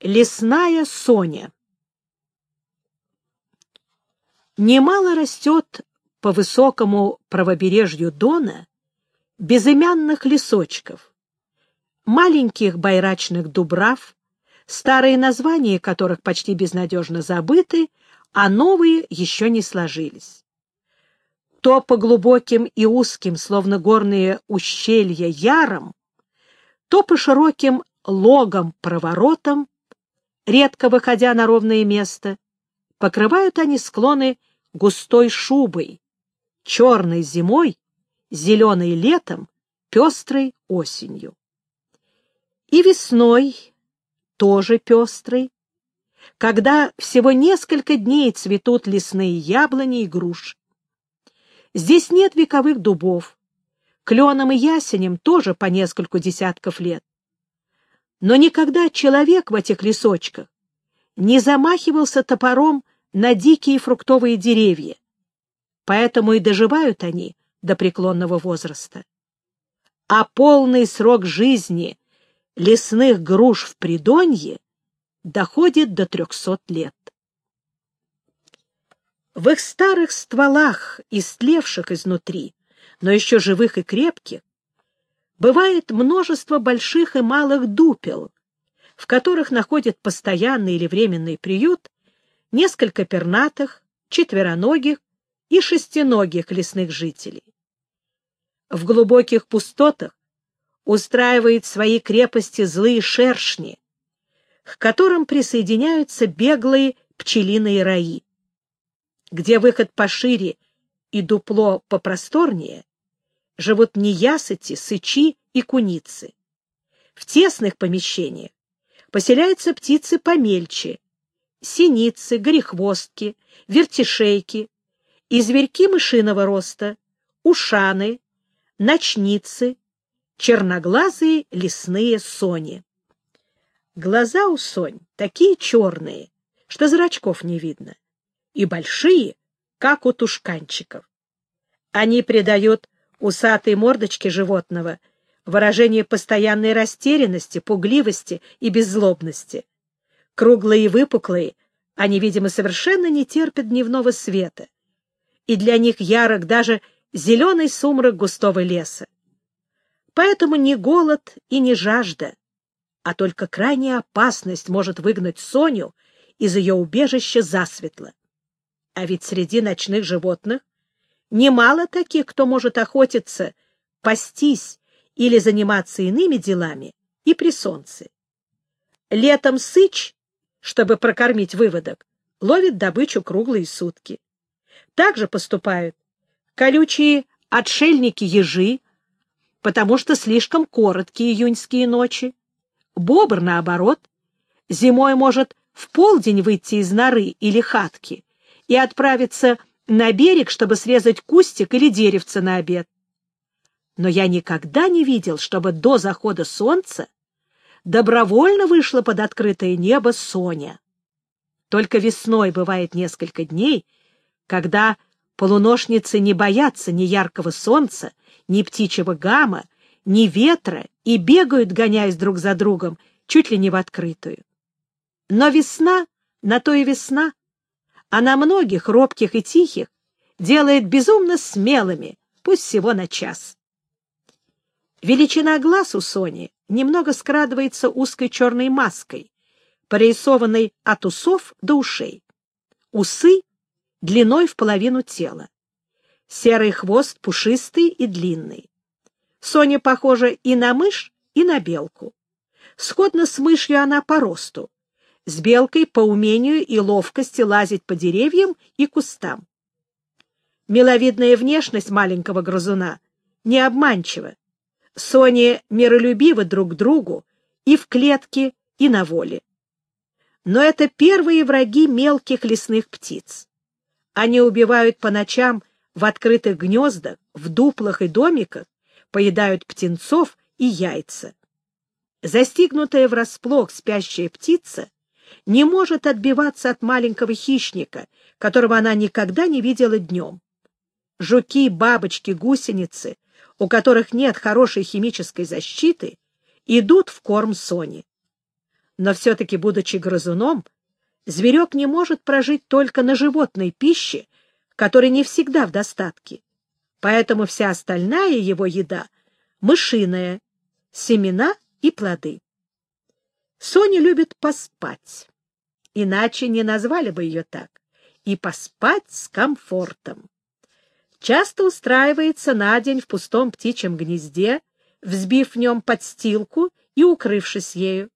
Лесная Соня Немало растет по высокому правобережью Дона безымянных лесочков, маленьких байрачных дубрав, старые названия которых почти безнадежно забыты, а новые еще не сложились. То по глубоким и узким, словно горные ущелья, яром, то по широким логам-проворотам, редко выходя на ровное место, покрывают они склоны густой шубой, черной зимой, зеленой летом, пестрой осенью. И весной тоже пестрой, когда всего несколько дней цветут лесные яблони и груши. Здесь нет вековых дубов, кленам и ясеням тоже по нескольку десятков лет. Но никогда человек в этих лесочках не замахивался топором на дикие фруктовые деревья, поэтому и доживают они до преклонного возраста. А полный срок жизни лесных груш в Придонье доходит до трехсот лет. В их старых стволах, истлевших изнутри, но еще живых и крепких, бывает множество больших и малых дупел, в которых находят постоянный или временный приют несколько пернатых, четвероногих и шестиногих лесных жителей. В глубоких пустотах устраивает свои крепости злые шершни, к которым присоединяются беглые пчелиные раи. Где выход пошире и дупло попросторнее, живут неясыти, сычи и куницы. В тесных помещениях поселяются птицы помельче, синицы, горехвостки, вертишейки, и зверьки мышиного роста, ушаны, ночницы, черноглазые лесные сони. Глаза у сонь такие черные, что зрачков не видно, и большие, как у тушканчиков. Они придают усатой мордочке животного выражение постоянной растерянности, пугливости и беззлобности. Круглые и выпуклые, они, видимо, совершенно не терпят дневного света, и для них ярок даже зеленый сумрак густого леса. Поэтому ни голод и ни жажда, а только крайняя опасность может выгнать Соню из ее убежища засветло. А ведь среди ночных животных немало таких, кто может охотиться, пастись или заниматься иными делами и при солнце. Летом сыч, чтобы прокормить выводок, ловит добычу круглые сутки. Так же поступают колючие отшельники-ежи, потому что слишком короткие июньские ночи. Бобр, наоборот, зимой может в полдень выйти из норы или хатки и отправиться на берег, чтобы срезать кустик или деревце на обед. Но я никогда не видел, чтобы до захода солнца добровольно вышла под открытое небо Соня. Только весной бывает несколько дней, когда полуношницы не боятся ни яркого солнца, ни птичьего гамма, ни ветра и бегают, гоняясь друг за другом, чуть ли не в открытую. Но весна, на то и весна, а на многих, робких и тихих, делает безумно смелыми, пусть всего на час. Величина глаз у Сони немного скрадывается узкой черной маской, прорисованной от усов до ушей. Усы длиной в половину тела. Серый хвост пушистый и длинный. Соня похожа и на мышь, и на белку. Сходно с мышью она по росту, с белкой по умению и ловкости лазить по деревьям и кустам. Миловидная внешность маленького грызуна не обманчива. Соня миролюбивы друг другу и в клетке, и на воле. Но это первые враги мелких лесных птиц. Они убивают по ночам в открытых гнездах, в дуплах и домиках, поедают птенцов и яйца. Застигнутая врасплох спящая птица не может отбиваться от маленького хищника, которого она никогда не видела днем. Жуки, бабочки, гусеницы, у которых нет хорошей химической защиты, идут в корм Сони. Но все-таки, будучи грызуном, зверек не может прожить только на животной пище, которой не всегда в достатке. Поэтому вся остальная его еда — мышиная, семена и плоды. Соня любит поспать, иначе не назвали бы ее так, и поспать с комфортом. Часто устраивается на день в пустом птичьем гнезде, взбив в нем подстилку и укрывшись ею,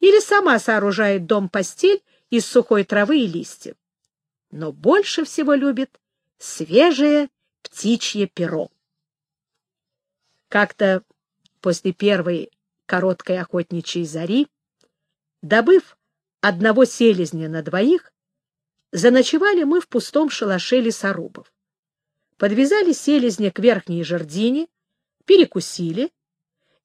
или сама сооружает дом-постель из сухой травы и листьев. Но больше всего любит свежее птичье перо. Как-то после первой короткой охотничьей зари, добыв одного селезня на двоих, заночевали мы в пустом шалаше лесорубов. Подвязали селезня к верхней жердине, перекусили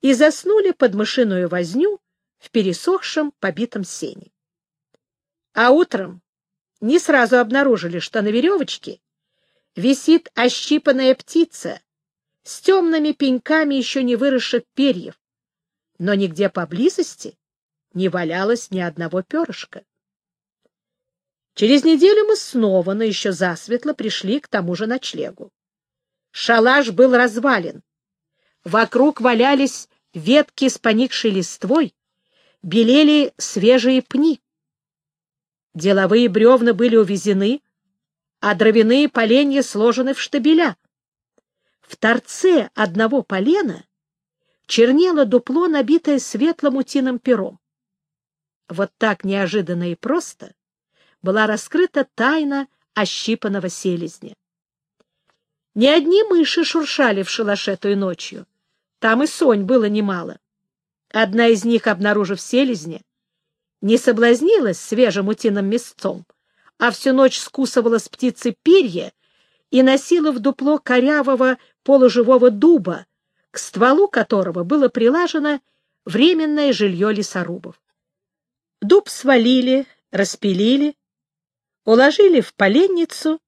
и заснули под мышиную возню в пересохшем побитом сене. А утром не сразу обнаружили, что на веревочке висит ощипанная птица с темными пеньками еще не выросших перьев, но нигде поблизости не валялось ни одного перышка. Через неделю мы снова, но еще засветло, пришли к тому же ночлегу. Шалаш был развален. Вокруг валялись ветки с поникшей листвой, белели свежие пни. Деловые бревна были увезены, а дровяные поленья сложены в штабеля. В торце одного полена чернело дупло, набитое светлым утиным пером. Вот так неожиданно и просто была раскрыта тайна ощипанного селезня. Не одни мыши шуршали в шалаше той ночью. Там и сонь было немало. Одна из них, обнаружив селезня, не соблазнилась свежим утиным мясцом, а всю ночь скусывала с птицы перья и носила в дупло корявого полуживого дуба, к стволу которого было прилажено временное жилье лесорубов. Дуб свалили, распилили, уложили в поленницу,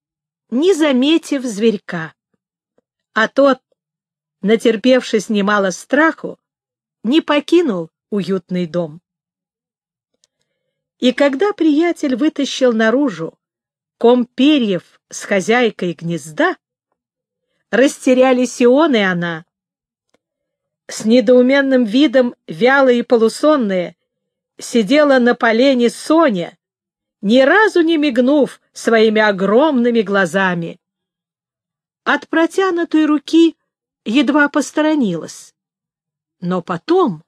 не заметив зверька. А тот, натерпевшись немало страху, не покинул уютный дом. И когда приятель вытащил наружу ком перьев с хозяйкой гнезда, растерялись и он, и она. С недоуменным видом, вялые и полусонные, сидела на полене Соня, ни разу не мигнув своими огромными глазами. От протянутой руки едва посторонилась, но потом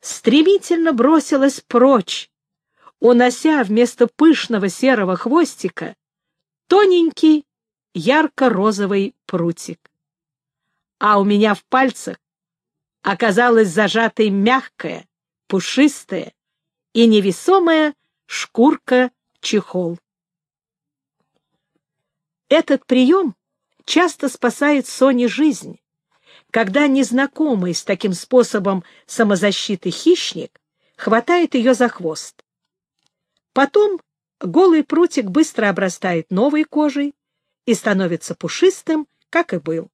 стремительно бросилась прочь, унося вместо пышного серого хвостика тоненький ярко-розовый прутик. А у меня в пальцах оказалась зажатой мягкая, пушистая и невесомая шкурка-чехол. Этот прием часто спасает Соне жизнь, когда незнакомый с таким способом самозащиты хищник хватает ее за хвост. Потом голый прутик быстро обрастает новой кожей и становится пушистым, как и был.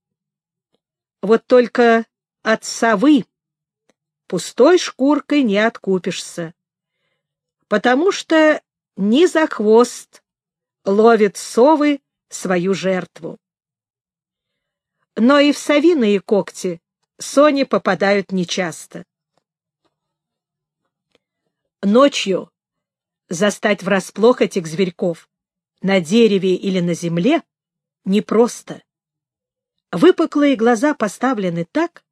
Вот только от совы пустой шкуркой не откупишься, потому что не за хвост ловит совы свою жертву. Но и в совиные когти сони попадают нечасто. Ночью застать врасплох этих зверьков на дереве или на земле непросто. Выпуклые глаза поставлены так,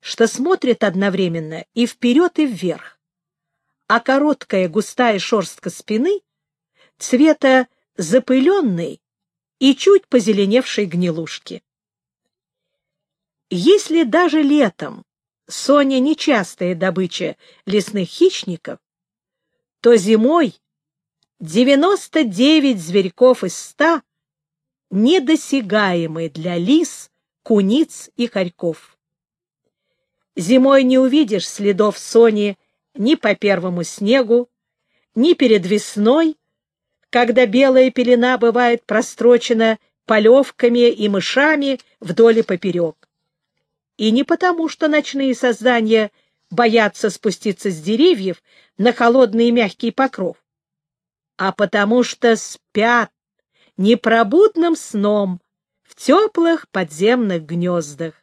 что смотрят одновременно и вперед, и вверх, а короткая густая шерстка спины цвета запыленной и чуть позеленевшей гнилушки. Если даже летом Соня нечастая добыча лесных хищников, то зимой 99 зверьков из ста недосягаемы для лис, куниц и хорьков. Зимой не увидишь следов Сони ни по первому снегу, ни перед весной, когда белая пелена бывает прострочена полевками и мышами вдоль и поперек. И не потому, что ночные создания боятся спуститься с деревьев на холодный и мягкий покров, а потому что спят непробудным сном в теплых подземных гнездах.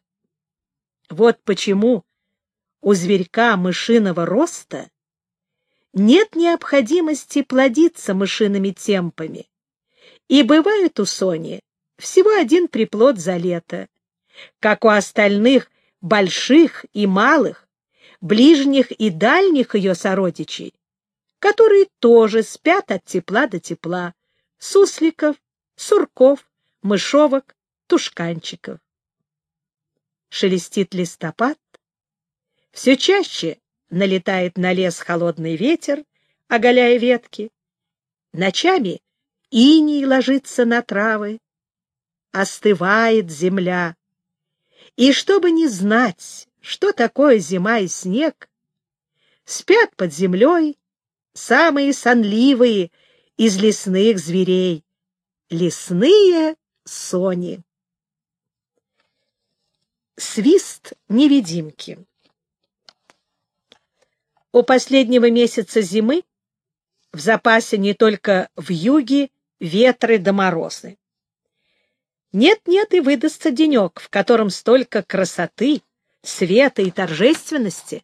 Вот почему у зверька мышиного роста нет необходимости плодиться мышиными темпами, и бывает у Сони всего один приплод за лето, как у остальных больших и малых, ближних и дальних ее сородичей, которые тоже спят от тепла до тепла, сусликов, сурков, мышовок, тушканчиков. Шелестит листопад, все чаще налетает на лес холодный ветер, оголяя ветки. Ночами иней ложится на травы, остывает земля. И чтобы не знать, что такое зима и снег, спят под землей самые сонливые из лесных зверей — лесные сони. Свист невидимки У последнего месяца зимы в запасе не только вьюги, ветры да морозы. Нет-нет, и выдастся денек, в котором столько красоты, света и торжественности,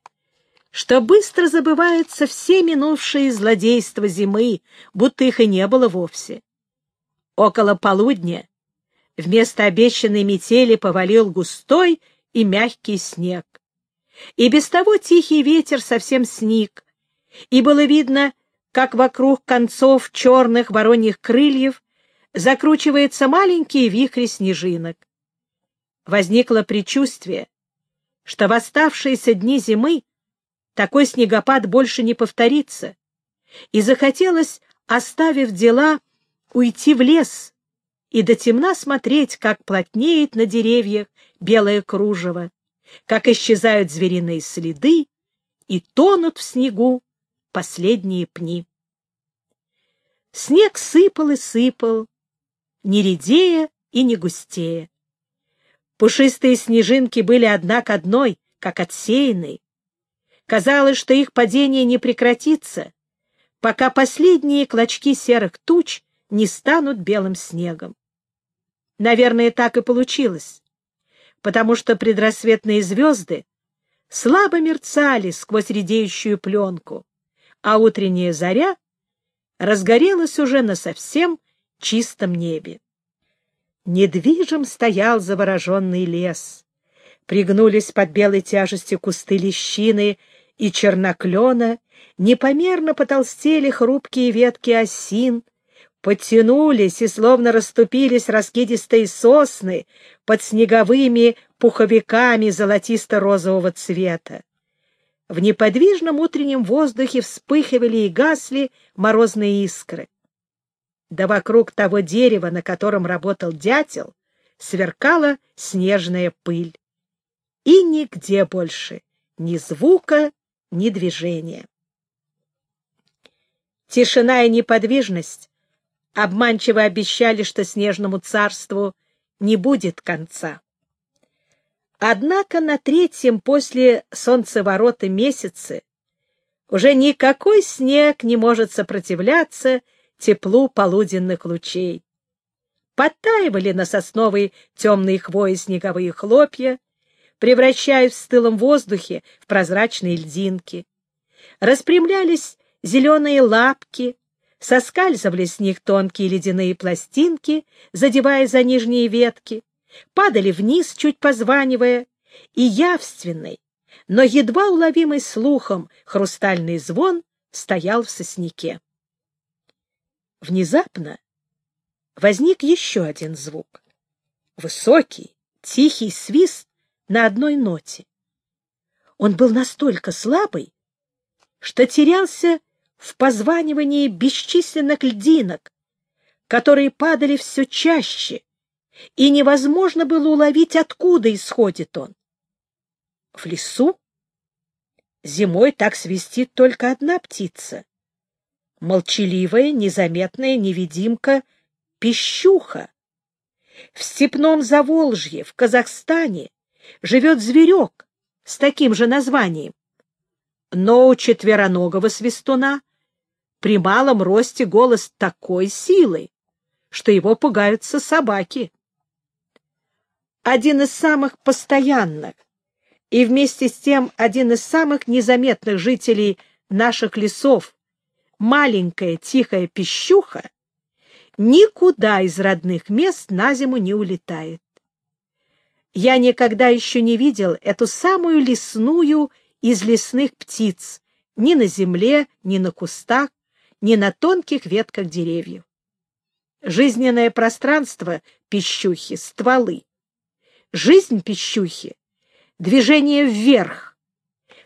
что быстро забываются все минувшие злодейства зимы, будто их и не было вовсе. Около полудня вместо обещанной метели повалил густой и мягкий снег. И без того тихий ветер совсем сник, и было видно, как вокруг концов черных вороньих крыльев закручивается маленькие вихри снежинок. Возникло предчувствие, что в оставшиеся дни зимы такой снегопад больше не повторится, и захотелось, оставив дела, уйти в лес и до темна смотреть, как плотнеет на деревьях белое кружево, как исчезают звериные следы и тонут в снегу последние пни. Снег сыпал и сыпал, не редея и не густее. Пушистые снежинки были одна к одной, как отсеянные. Казалось, что их падение не прекратится, пока последние клочки серых туч не станут белым снегом. Наверное, так и получилось, потому что предрассветные звезды слабо мерцали сквозь редеющую пленку, а утренняя заря разгорелась уже на совсем чистом небе. Недвижим стоял завороженный лес. Пригнулись под белой тяжестью кусты лещины и черноклена, непомерно потолстели хрупкие ветки осин, подтянулись и словно расступились раскидистые сосны под снеговыми пуховиками золотисто-розового цвета. В неподвижном утреннем воздухе вспыхивали и гасли морозные искры да вокруг того дерева, на котором работал дятел, сверкала снежная пыль. И нигде больше ни звука, ни движения. Тишина и неподвижность обманчиво обещали, что снежному царству не будет конца. Однако на третьем после солнцеворота месяце уже никакой снег не может сопротивляться теплу полуденных лучей. Подтаивали на сосновой темные хвои снеговые хлопья, превращаясь в стылом воздухе в прозрачные льдинки. Распрямлялись зеленые лапки, соскальзывали с них тонкие ледяные пластинки, задевая за нижние ветки, падали вниз, чуть позванивая, и явственный, но едва уловимый слухом хрустальный звон стоял в сосняке. Внезапно возник еще один звук. Высокий, тихий свист на одной ноте. Он был настолько слабый, что терялся в позванивании бесчисленных льдинок, которые падали все чаще, и невозможно было уловить, откуда исходит он. В лесу зимой так свистит только одна птица молчаливая, незаметная невидимка Пищуха. В степном Заволжье, в Казахстане, живет зверек с таким же названием, Но у четвероногого свистуна при малом росте голос такой силы, что его пугаются собаки. Один из самых постоянных и вместе с тем один из самых незаметных жителей наших лесов, маленькая тихая пищуха, никуда из родных мест на зиму не улетает. Я никогда еще не видел эту самую лесную из лесных птиц ни на земле, ни на кустах, ни на тонких ветках деревьев. Жизненное пространство пищухи — стволы. Жизнь пищухи — движение вверх,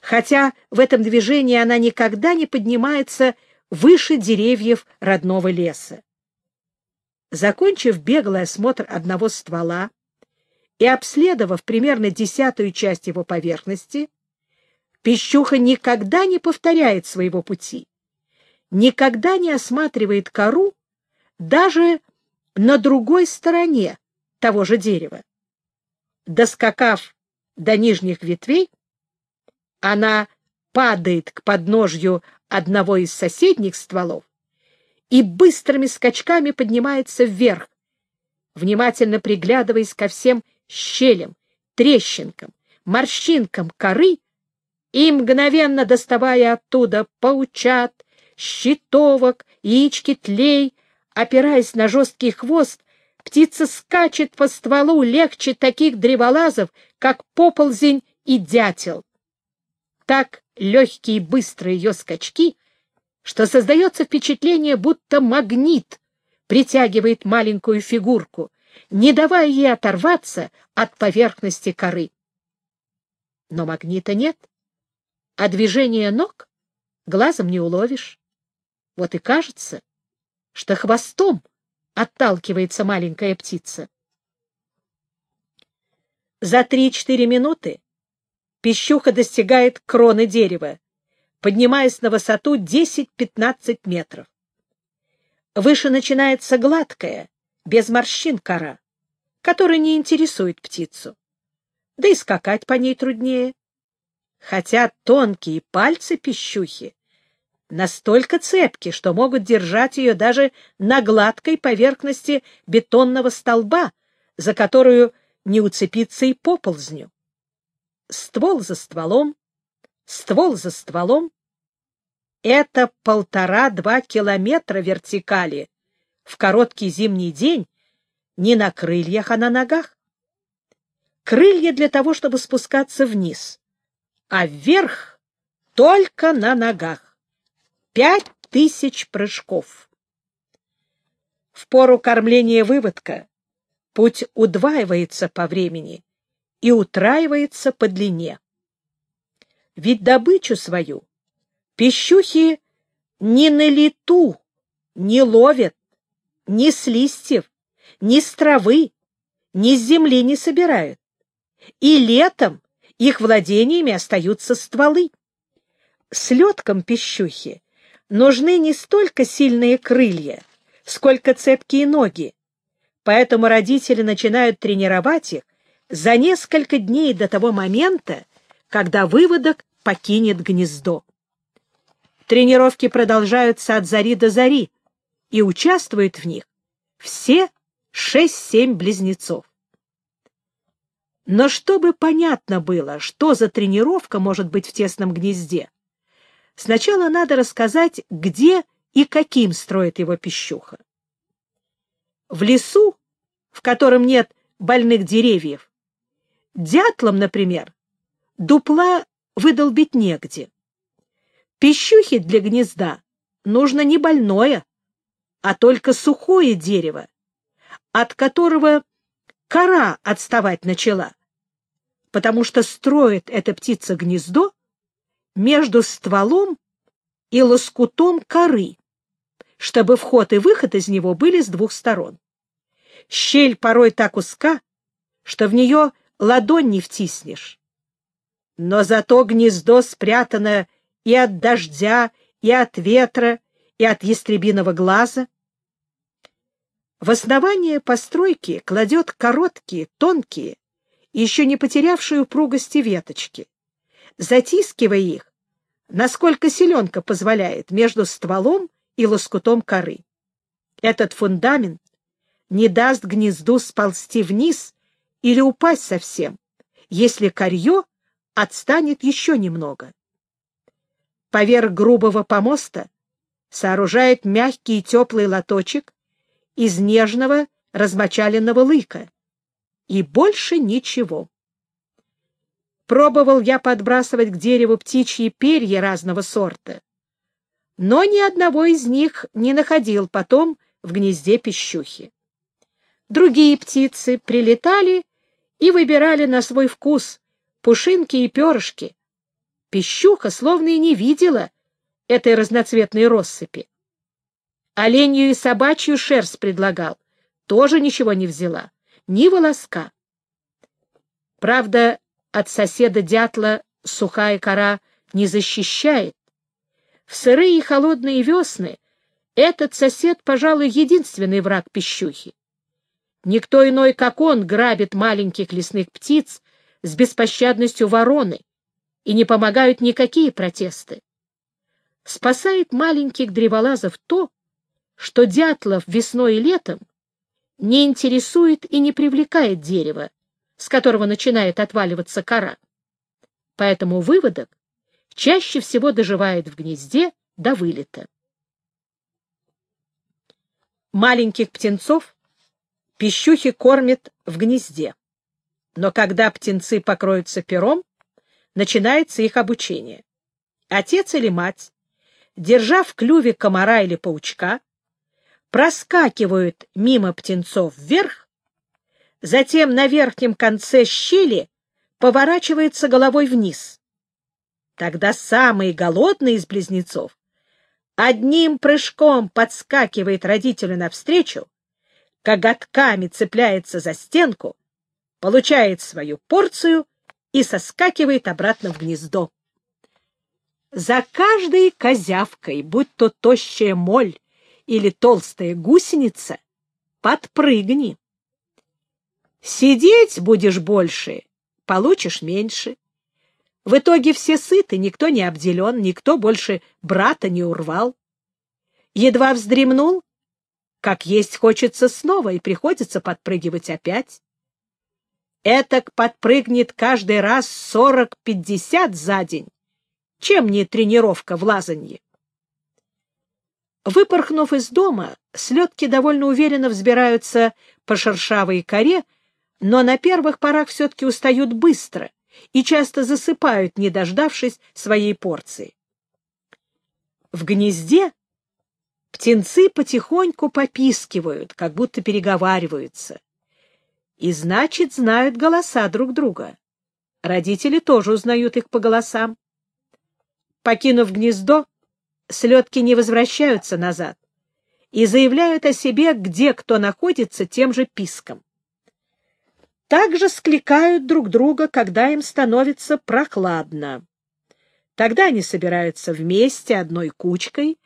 хотя в этом движении она никогда не поднимается выше деревьев родного леса. Закончив беглый осмотр одного ствола и обследовав примерно десятую часть его поверхности, пищуха никогда не повторяет своего пути, никогда не осматривает кору даже на другой стороне того же дерева. Доскакав до нижних ветвей, она падает к подножью одного из соседних стволов и быстрыми скачками поднимается вверх, внимательно приглядываясь ко всем щелям, трещинкам, морщинкам коры и мгновенно доставая оттуда паучат, щитовок, яички тлей, опираясь на жесткий хвост, птица скачет по стволу легче таких древолазов, как поползень и дятел. Так легкие и быстрые ее скачки — что создается впечатление, будто магнит притягивает маленькую фигурку, не давая ей оторваться от поверхности коры. Но магнита нет, а движение ног глазом не уловишь. Вот и кажется, что хвостом отталкивается маленькая птица. За три-четыре минуты пищуха достигает кроны дерева, поднимаясь на высоту 10-15 метров. Выше начинается гладкая, без морщин кора, которая не интересует птицу. Да и скакать по ней труднее. Хотя тонкие пальцы пищухи настолько цепки, что могут держать ее даже на гладкой поверхности бетонного столба, за которую не уцепиться и поползню. Ствол за стволом, ствол за стволом. Это полтора-два километра вертикали в короткий зимний день не на крыльях, а на ногах. Крылья для того, чтобы спускаться вниз, а вверх только на ногах. Пять тысяч прыжков. В пору кормления выводка путь удваивается по времени и утраивается по длине. Ведь добычу свою пищухи ни на лету не ловят, ни с листьев, ни с травы, ни с земли не собирают. И летом их владениями остаются стволы. Слеткам пищухи нужны не столько сильные крылья, сколько цепкие ноги, поэтому родители начинают тренировать их за несколько дней до того момента, когда выводок покинет гнездо. Тренировки продолжаются от зари до зари, и участвуют в них все шесть-семь близнецов. Но чтобы понятно было, что за тренировка может быть в тесном гнезде, сначала надо рассказать, где и каким строит его пищуха. В лесу, в котором нет больных деревьев, дятлам, например, дупла выдолбить негде. Пищухе для гнезда нужно не больное, а только сухое дерево, от которого кора отставать начала, потому что строит эта птица гнездо между стволом и лоскутом коры, чтобы вход и выход из него были с двух сторон. Щель порой так узка, что в нее ладонь не втиснешь но зато гнездо спрятано и от дождя, и от ветра, и от ястребиного глаза. В основание постройки кладет короткие, тонкие, еще не потерявшие упругости веточки. Затискивая их, насколько селенка позволяет, между стволом и лоскутом коры. Этот фундамент не даст гнезду сползти вниз или упасть совсем, если корье отстанет еще немного. Поверх грубого помоста сооружает мягкий и теплый лоточек из нежного размочаленного лыка. И больше ничего. Пробовал я подбрасывать к дереву птичьи перья разного сорта, но ни одного из них не находил потом в гнезде пищухи. Другие птицы прилетали и выбирали на свой вкус пушинки и перышки. Пищуха словно и не видела этой разноцветной россыпи. Оленью и собачью шерсть предлагал, тоже ничего не взяла, ни волоска. Правда, от соседа дятла сухая кора не защищает. В сырые и холодные весны этот сосед, пожалуй, единственный враг пищухи. Никто иной, как он, грабит маленьких лесных птиц с беспощадностью вороны, и не помогают никакие протесты. Спасает маленьких древолазов то, что дятлов весной и летом не интересует и не привлекает дерево, с которого начинает отваливаться кора. Поэтому выводок чаще всего доживает в гнезде до вылета. Маленьких птенцов пищухи кормят в гнезде, но когда птенцы покроются пером, начинается их обучение. Отец или мать, держа в клюве комара или паучка, проскакивают мимо птенцов вверх затем на верхнем конце щели поворачивается головой вниз. Тогда самый голодный из близнецов одним прыжком подскакивает родителю навстречу, коготками цепляется за стенку, получает свою порцию и соскакивает обратно в гнездо. За каждой козявкой, будь то тощая моль или толстая гусеница, подпрыгни. Сидеть будешь больше, получишь меньше. В итоге все сыты, никто не обделен, никто больше брата не урвал. Едва вздремнул, как есть хочется снова, и приходится подпрыгивать опять. Этак подпрыгнет каждый раз сорок-пятьдесят за день. Чем не тренировка в лазанье? Выпорхнув из дома, слетки довольно уверенно взбираются по шершавой коре, но на первых порах все-таки устают быстро и часто засыпают, не дождавшись своей порции. В гнезде птенцы потихоньку попискивают, как будто переговариваются. И значит, знают голоса друг друга. Родители тоже узнают их по голосам. Покинув гнездо, слетки не возвращаются назад и заявляют о себе, где кто находится, тем же писком также скликают друг друга, когда им становится прохладно. Тогда они собираются вместе одной кучкой,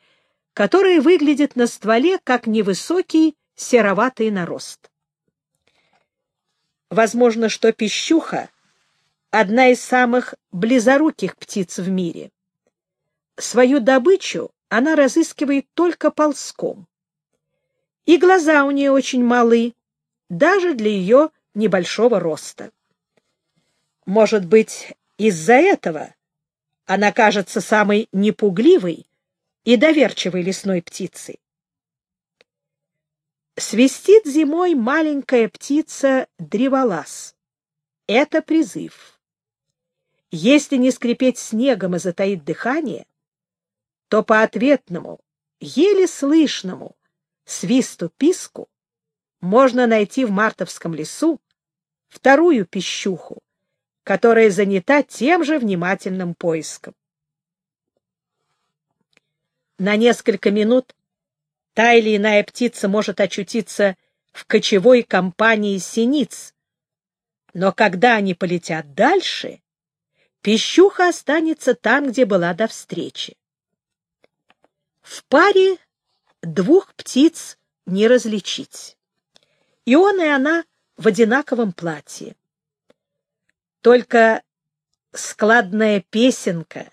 которая выглядит на стволе как невысокий сероватый нарост. Возможно, что пищуха — одна из самых близоруких птиц в мире. Свою добычу она разыскивает только ползком. И глаза у нее очень малы, даже для ее небольшого роста. Может быть, из-за этого она кажется самой непугливой и доверчивой лесной птицей. Свистит зимой маленькая птица древолаз. Это призыв. Если не скрипеть снегом и затаить дыхание, то по ответному, еле слышному свисту-писку можно найти в мартовском лесу вторую пищуху, которая занята тем же внимательным поиском. На несколько минут та или иная птица может очутиться в кочевой компании синиц, но когда они полетят дальше, пищуха останется там, где была до встречи. В паре двух птиц не различить и он, и она в одинаковом платье. Только складная песенка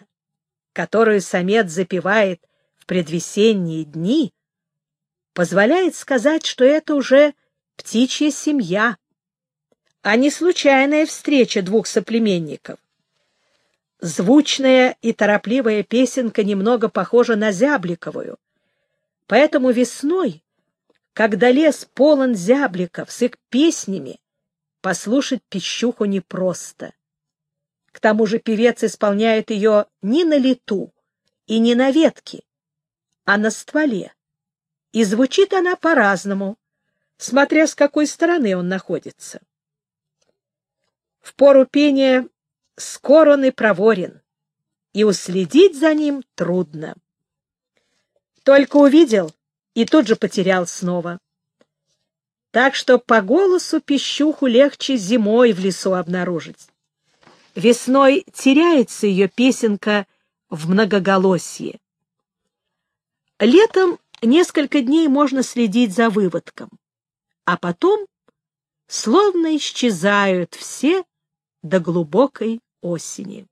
которую самец запевает в предвесенние дни, позволяет сказать, что это уже птичья семья, а не случайная встреча двух соплеменников. Звучная и торопливая песенка немного похожа на зябликовую, поэтому весной, когда лес полон зябликов с их песнями, послушать пищуху непросто. К тому же певец исполняет ее не на лету и не на ветке, а на стволе. И звучит она по-разному, смотря с какой стороны он находится. В пору пения скор и проворен, и уследить за ним трудно. Только увидел и тут же потерял снова. Так что по голосу пищуху легче зимой в лесу обнаружить. Весной теряется ее песенка в многоголосье. Летом несколько дней можно следить за выводком, а потом словно исчезают все до глубокой осени.